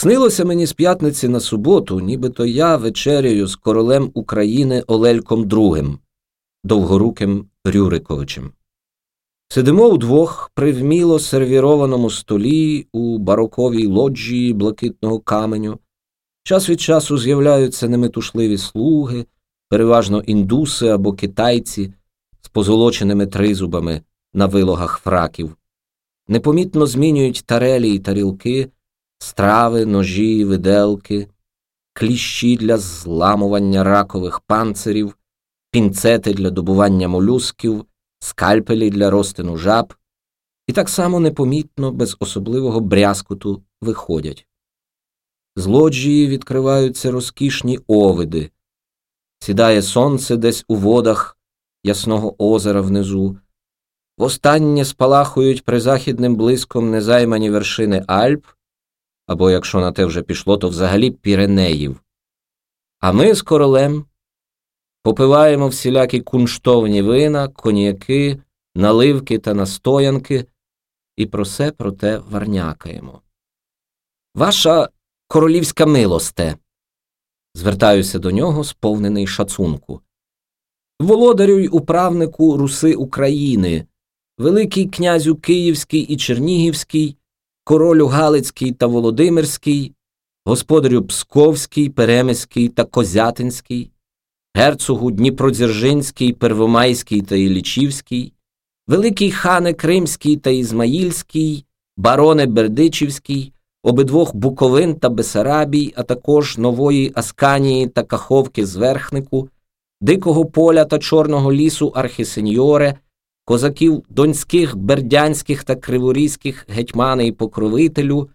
Снилося мені з п'ятниці на суботу, нібито я вечеряю з королем України Олельком II, довгоруким Рюриковичем. Сидимо удвох при вміло сервірованому столі у бароковій лоджії блакитного каменю. Час від часу з'являються неметушливі слуги, переважно індуси або китайці з позолоченими тризубами на вилогах фраків. Непомітно змінюють тарелі й тарілки, страви, ножі, виделки, кліщі для зламування ракових панцирів, пінцети для добування молюсків, скальпелі для розтину жаб, і так само непомітно, без особливого брязкуту виходять. З лоджії відкриваються розкішні овиди, сідає сонце десь у водах ясного озера внизу, востаннє спалахують призахідним блиском незаймані вершини Альп, або якщо на те вже пішло, то взагалі Піренеїв. А ми з королем попиваємо всілякі кунштовні вина, коньяки, наливки та настоянки, і про все про те варнякаємо. Ваша королівська милосте, звертаюся до нього, сповнений шацунку. Володарю й управнику Руси України, Великий князю Київський і Чернігівський, королю Галицький та Володимирський, господарю Псковський, Перемиський та Козятинський, герцогу Дніпродзержинський, Первомайський та Ілічівський, Великий хане Кримський та Ізмаїльський, бароне Бердичівський, обидвох Буковин та Бесарабій, а також нової Асканії та Каховки Зверхнику, Дикого поля та Чорного лісу Архісеньоре, козаків донських, бердянських та криворізьких гетьмани і покровителю,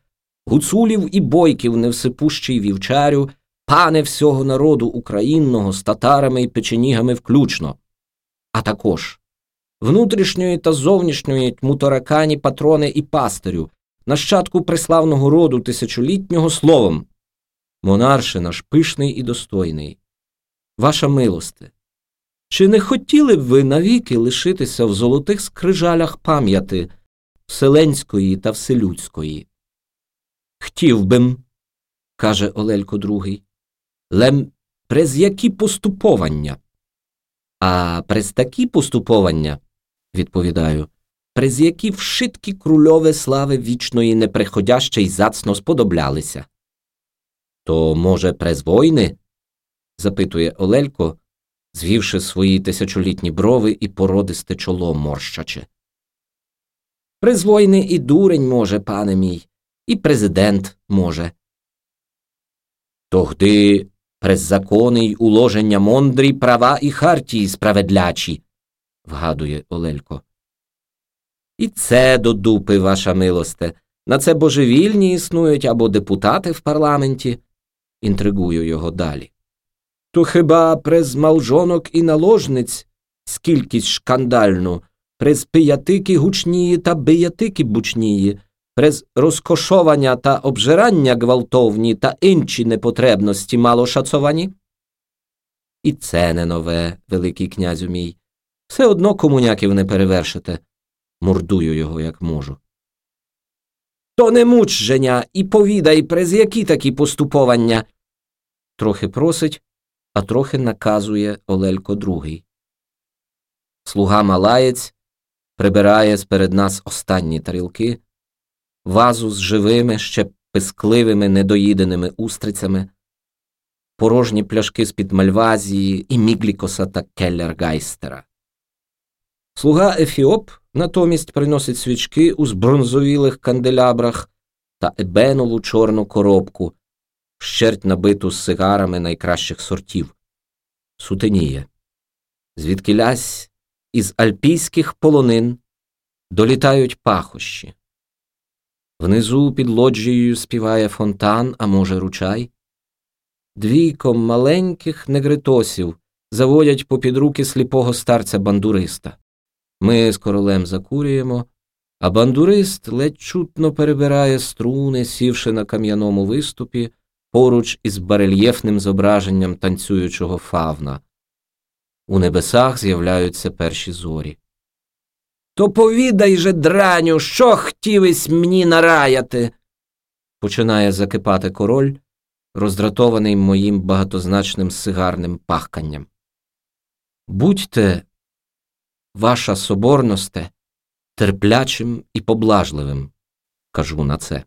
гуцулів і бойків невсипущий вівчарю, пане всього народу українного з татарами і печенігами включно, а також внутрішньої та зовнішньої тмутаракані патрони і пастирю, нащадку преславного роду тисячолітнього словом. Монарше наш пишний і достойний, ваша милосте, чи не хотіли б ви навіки лишитися в золотих скрижалях пам'яти Вселенської та Вселюдської? Хтів бим, каже Олелько другий, лем през які поступовання? А през такі поступовання, відповідаю, през які вшиткі крульове слави вічної неприходяще й зацно сподоблялися. То, може, през войни? запитує Олелько, звівши свої тисячолітні брови і породисте чоло морщаче. През войни і дурень може, пане мій, і президент може. Тогди през закони й уложення мондрі права і хартії справедлячі, вгадує Олелько. І це до дупи, ваша милосте. На це божевільні існують або депутати в парламенті, інтригую його далі. То хіба през малжонок і наложниць скількість шкандальну, през пиятики гучнії та биятики бучнії, през розкошовання та обжирання гвалтовні та інші непотребності мало шацовані? І це не нове, Великий князю мій. Все одно комуняків не перевершите. Мордую його, як можу. То не муч женя і повідай, през які такі поступовання. Трохи просить, а трохи наказує Олелько другий. Слуга Малаєць прибирає сперед нас останні тарілки, вазу з живими, ще пискливими недоїденими устрицями, порожні пляшки з-під Мальвазії і Міглікоса та Келлергайстера. Слуга Ефіоп натомість приносить свічки у збронзовілих канделябрах та ебенову чорну коробку, щерть набиту з сигарами найкращих сортів. Сутеніє. Звідкилясь із альпійських полонин долітають пахощі. Внизу під лоджією співає фонтан, а може, ручай. Двійком маленьких негритосів заводять попід руки сліпого старця бандуриста. Ми з королем закурюємо, а бандурист ледь чутно перебирає струни, сівши на кам'яному виступі поруч із барельєфним зображенням танцюючого фавна. У небесах з'являються перші зорі. То повідай же, драню, що хотівись мені нараяти. починає закипати король, роздратований моїм багатозначним сигарним пахканням. Будьте, ваша соборносте, терплячим і поблажливим, кажу на це.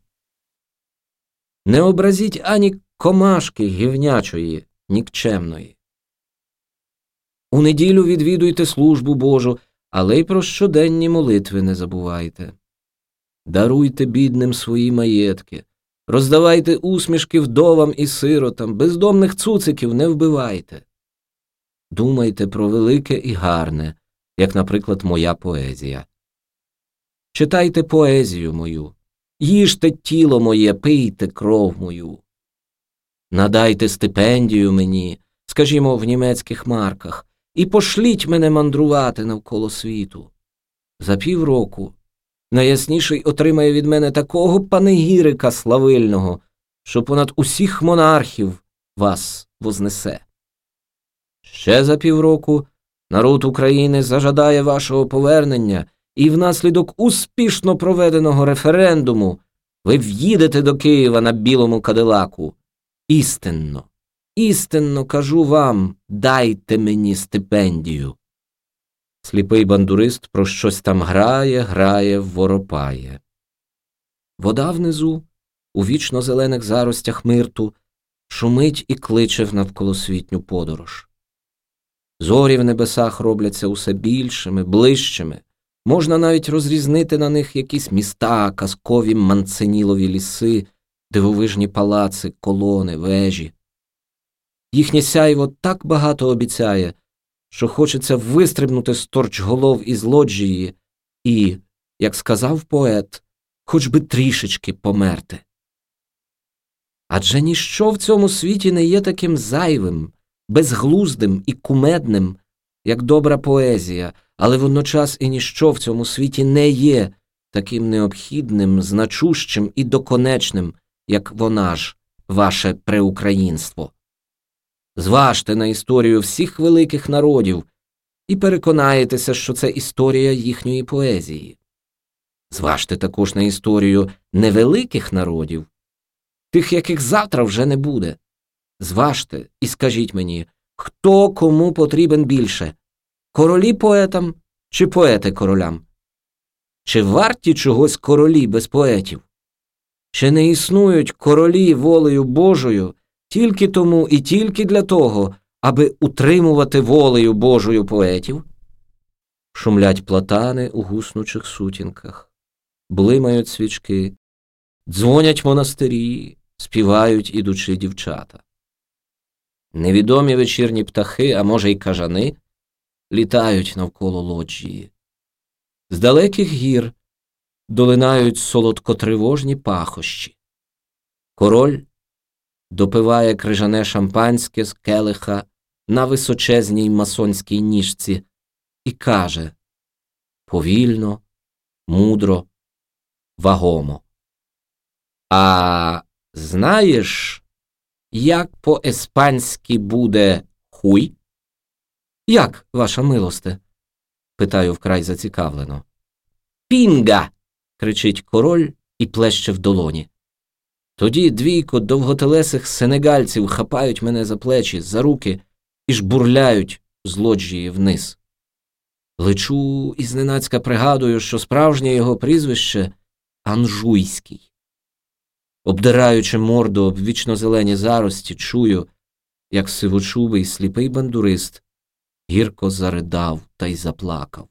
Не образіть ані комашки гівнячої, нікчемної. У неділю відвідуйте службу Божу, але й про щоденні молитви не забувайте. Даруйте бідним свої маєтки, роздавайте усмішки вдовам і сиротам, бездомних цуциків не вбивайте. Думайте про велике і гарне, як, наприклад, моя поезія. Читайте поезію мою, їжте тіло моє, пийте кров мою. Надайте стипендію мені, скажімо, в німецьких марках, і пошліть мене мандрувати навколо світу. За півроку найясніший отримає від мене такого панегірика славильного, що понад усіх монархів вас вознесе. Ще за півроку народ України зажадає вашого повернення, і внаслідок успішно проведеного референдуму ви в'їдете до Києва на білому кадилаку. Істинно, істинно кажу вам, дайте мені стипендію. Сліпий бандурист про щось там грає, грає, воропає. Вода внизу, у вічно зелених заростях мирту, шумить і кличе в навколосвітню подорож. Зорі в небесах робляться усе більшими, ближчими, можна навіть розрізнити на них якісь міста, казкові манценілові ліси, дивовижні палаци, колони, вежі. Їхнє сяйво так багато обіцяє, що хочеться вистрибнути з торч голов із лоджії і, як сказав поет, хоч би трішечки померти. Адже ніщо в цьому світі не є таким зайвим, безглуздим і кумедним, як добра поезія, але водночас і ніщо в цьому світі не є таким необхідним, значущим і доконечним, як вона ж, ваше преукраїнство. Зважте на історію всіх великих народів і переконаєтеся, що це історія їхньої поезії. Зважте також на історію невеликих народів, тих, яких завтра вже не буде. Зважте і скажіть мені, хто кому потрібен більше королі поетам чи поети королям? Чи варті чогось королі без поетів? Чи не існують королі волею Божою тільки тому і тільки для того, аби утримувати волею Божою поетів? Шумлять платани у гуснучих сутінках, блимають свічки, дзвонять монастирі, співають ідучи дівчата. Невідомі вечірні птахи, а може й кажани, літають навколо лоджії. З далеких гір долинають солодкотривожні пахощі. Король допиває крижане шампанське з келиха на височезній масонській ніжці і каже повільно, мудро, вагомо. А знаєш, як по еспанськи буде хуй? Як, ваша милосте? питаю вкрай зацікавлено. Пінга. кричить король і плеще в долоні. Тоді двійко довготелесих сенегальців хапають мене за плечі, за руки і жбурляють з лоджії вниз. Лечу і зненацька пригадую, що справжнє його прізвище Анжуйський. Обдираючи морду об вічно зелені зарості, чую, як сивочубий сліпий бандурист гірко заридав та й заплакав.